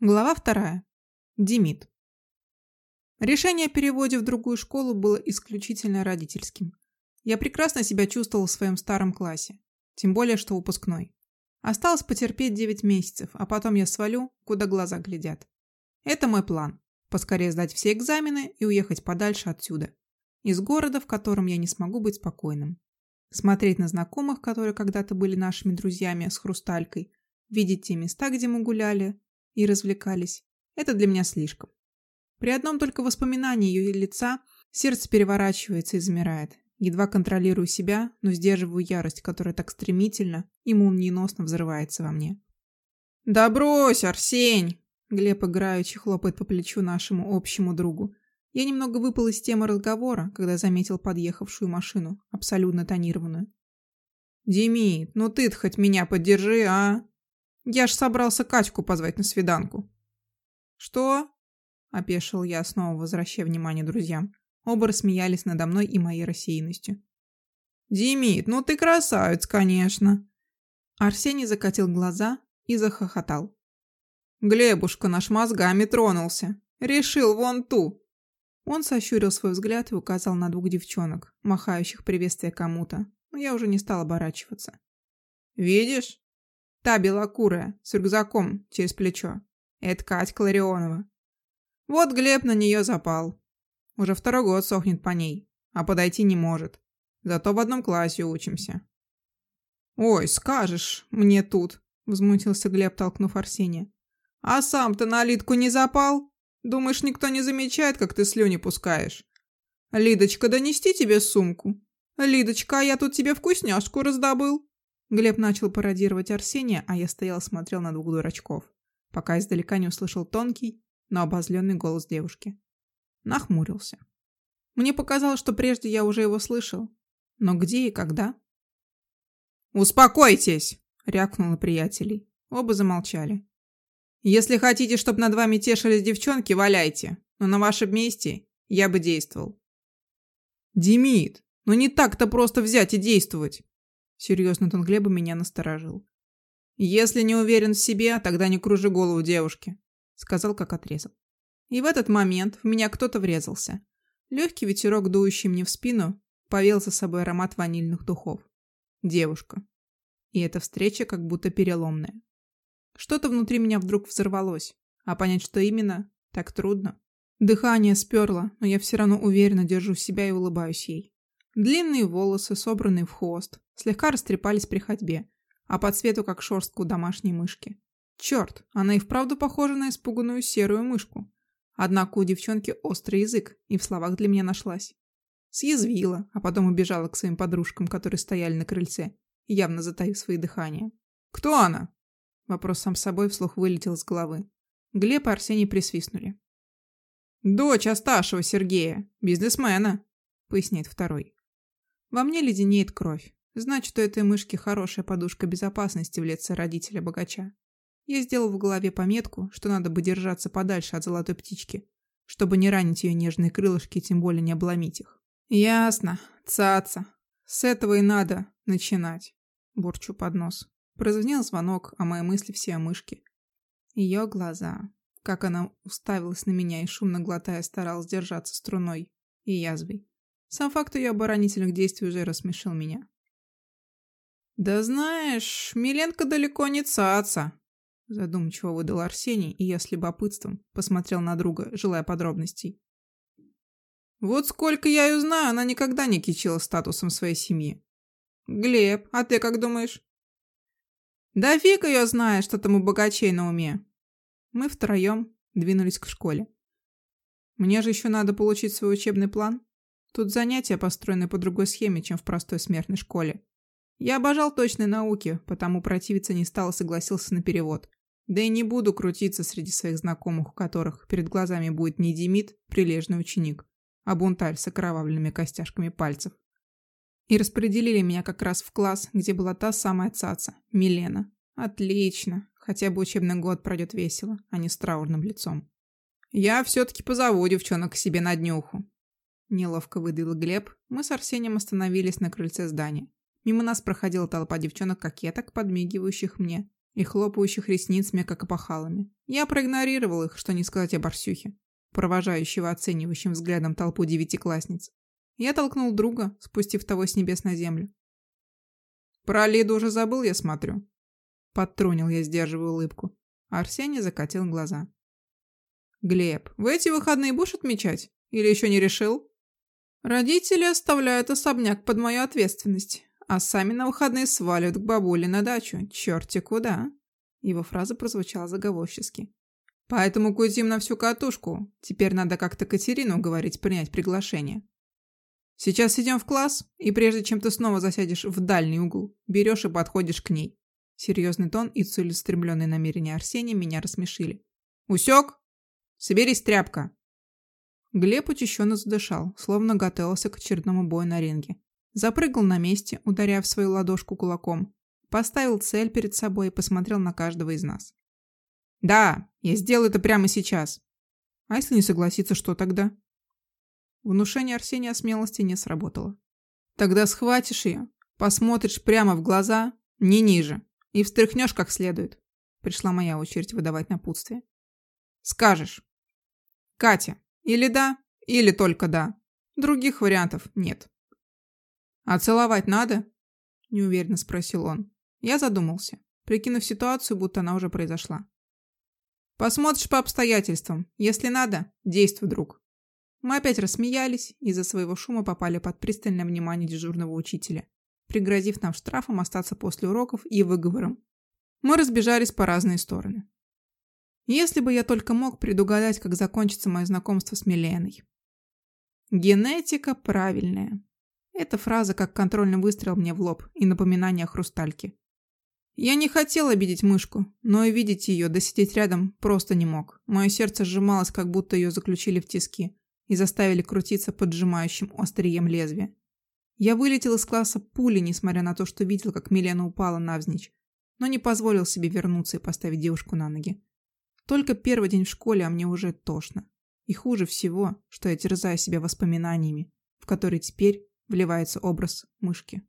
Глава вторая. Демид. Решение о переводе в другую школу было исключительно родительским. Я прекрасно себя чувствовал в своем старом классе, тем более что выпускной. Осталось потерпеть 9 месяцев, а потом я свалю, куда глаза глядят. Это мой план. Поскорее сдать все экзамены и уехать подальше отсюда. Из города, в котором я не смогу быть спокойным. Смотреть на знакомых, которые когда-то были нашими друзьями с хрусталькой, видеть те места, где мы гуляли и развлекались. Это для меня слишком. При одном только воспоминании ее лица сердце переворачивается и замирает. Едва контролирую себя, но сдерживаю ярость, которая так стремительно и молниеносно взрывается во мне. «Да брось, Арсень!» Глеб играючи хлопает по плечу нашему общему другу. Я немного выпал из темы разговора, когда заметил подъехавшую машину, абсолютно тонированную. «Демид, ну ты-то хоть меня поддержи, а? Я ж собрался Катьку позвать на свиданку». «Что?» – опешил я, снова возвращая внимание друзьям. Оба рассмеялись надо мной и моей рассеянностью. «Демид, ну ты красавец, конечно!» Арсений закатил глаза и захохотал. «Глебушка наш мозгами тронулся. Решил вон ту!» Он сощурил свой взгляд и указал на двух девчонок, махающих приветствие кому-то, но я уже не стал оборачиваться. «Видишь? Та белокурая, с рюкзаком через плечо. Это Катька Ларионова. Вот Глеб на нее запал. Уже второй год сохнет по ней, а подойти не может. Зато в одном классе учимся. «Ой, скажешь мне тут», — возмутился Глеб, толкнув Арсения. «А сам-то на Лидку не запал? Думаешь, никто не замечает, как ты слюни пускаешь? Лидочка, донести тебе сумку? Лидочка, а я тут тебе вкусняшку раздобыл». Глеб начал пародировать Арсения, а я стоял и смотрел на двух дурачков, пока издалека не услышал тонкий, но обозленный голос девушки. Нахмурился. Мне показалось, что прежде я уже его слышал. Но где и когда? «Успокойтесь!» — рявкнула приятелей. Оба замолчали. «Если хотите, чтобы над вами тешились девчонки, валяйте. Но на вашем месте я бы действовал». «Демид, ну не так-то просто взять и действовать!» Серьезно тон Глеба меня насторожил. «Если не уверен в себе, тогда не кружи голову девушке сказал, как отрезал. И в этот момент в меня кто-то врезался. Легкий ветерок, дующий мне в спину, повел за собой аромат ванильных духов. Девушка. И эта встреча как будто переломная. Что-то внутри меня вдруг взорвалось, а понять, что именно, так трудно. Дыхание сперло, но я все равно уверенно держу себя и улыбаюсь ей. Длинные волосы, собранные в хвост, слегка растрепались при ходьбе, а по цвету как шерстку домашней мышки. Черт, она и вправду похожа на испуганную серую мышку. Однако у девчонки острый язык, и в словах для меня нашлась. Съязвила, а потом убежала к своим подружкам, которые стояли на крыльце, явно затаив свои дыхания. «Кто она?» Вопрос сам собой вслух вылетел с головы. Глеб и Арсений присвистнули. «Дочь Асташева Сергея, бизнесмена», — поясняет второй. «Во мне леденеет кровь. Значит, у этой мышки хорошая подушка безопасности в лице родителя богача. Я сделал в голове пометку, что надо бы держаться подальше от золотой птички, чтобы не ранить ее нежные крылышки тем более не обломить их. «Ясно. Цаца. С этого и надо начинать», – бурчу под нос. Прозвенел звонок, а мои мысли все о мышке. Ее глаза. Как она уставилась на меня и, шумно глотая, старалась держаться струной и язвой. Сам факт ее оборонительных действий уже рассмешил меня. «Да знаешь, Миленко далеко не цаца», Задумчиво выдал Арсений, и я с любопытством посмотрел на друга, желая подробностей. Вот сколько я ее знаю, она никогда не кичила статусом своей семьи. Глеб, а ты как думаешь? Да фиг ее знает, что там у богачей на уме. Мы втроем двинулись к школе. Мне же еще надо получить свой учебный план. Тут занятия построены по другой схеме, чем в простой смертной школе. Я обожал точные науки, потому противиться не стал и согласился на перевод. Да и не буду крутиться среди своих знакомых, у которых перед глазами будет не Демид, прилежный ученик, а бунтарь с окровавленными костяшками пальцев. И распределили меня как раз в класс, где была та самая цаца, Милена. Отлично. Хотя бы учебный год пройдет весело, а не с траурным лицом. Я все-таки позову девчонок к себе на днюху. Неловко выдавил Глеб. Мы с Арсением остановились на крыльце здания. Мимо нас проходила толпа девчонок-кокеток, подмигивающих мне и хлопающих ресниц мекокопахалами. Я проигнорировал их, что не сказать о Барсюхе, провожающего оценивающим взглядом толпу девятиклассниц. Я толкнул друга, спустив того с небес на землю. «Про Лиду уже забыл, я смотрю». Подтрунил я, сдерживая улыбку. Арсений закатил глаза. «Глеб, в эти выходные будешь отмечать? Или еще не решил?» «Родители оставляют особняк под мою ответственность, а сами на выходные сваливают к бабуле на дачу. Черти куда!» Его фраза прозвучала заговорчески. «Поэтому кутим на всю катушку. Теперь надо как-то Катерину уговорить принять приглашение». Сейчас идем в класс, и прежде чем ты снова засядешь в дальний угол, берешь и подходишь к ней. Серьезный тон и целеустремленные намерения Арсения меня рассмешили. «Усек? Соберись, тряпка!» Глеб учащенно задышал, словно готовился к очередному бою на ринге. Запрыгал на месте, ударяя в свою ладошку кулаком. Поставил цель перед собой и посмотрел на каждого из нас. «Да, я сделаю это прямо сейчас!» «А если не согласится, что тогда?» Внушение Арсения смелости не сработало. Тогда схватишь ее, посмотришь прямо в глаза, не ниже, и встряхнешь как следует. Пришла моя очередь выдавать напутствие. Скажешь. Катя, или да, или только да. Других вариантов нет. А целовать надо? Неуверенно спросил он. Я задумался, прикинув ситуацию, будто она уже произошла. Посмотришь по обстоятельствам. Если надо, действуй, друг. Мы опять рассмеялись и из-за своего шума попали под пристальное внимание дежурного учителя, пригрозив нам штрафом остаться после уроков и выговором. Мы разбежались по разные стороны. Если бы я только мог предугадать, как закончится мое знакомство с Миленой. Генетика правильная. Эта фраза как контрольный выстрел мне в лоб и напоминание о хрустальке. Я не хотел обидеть мышку, но и видеть ее, да сидеть рядом просто не мог. Мое сердце сжималось, как будто ее заключили в тиски, и заставили крутиться под сжимающим острием лезвия. Я вылетел из класса пули, несмотря на то, что видел, как Милена упала навзничь, но не позволил себе вернуться и поставить девушку на ноги. Только первый день в школе, а мне уже тошно. И хуже всего, что я терзаю себя воспоминаниями, в которые теперь вливается образ мышки.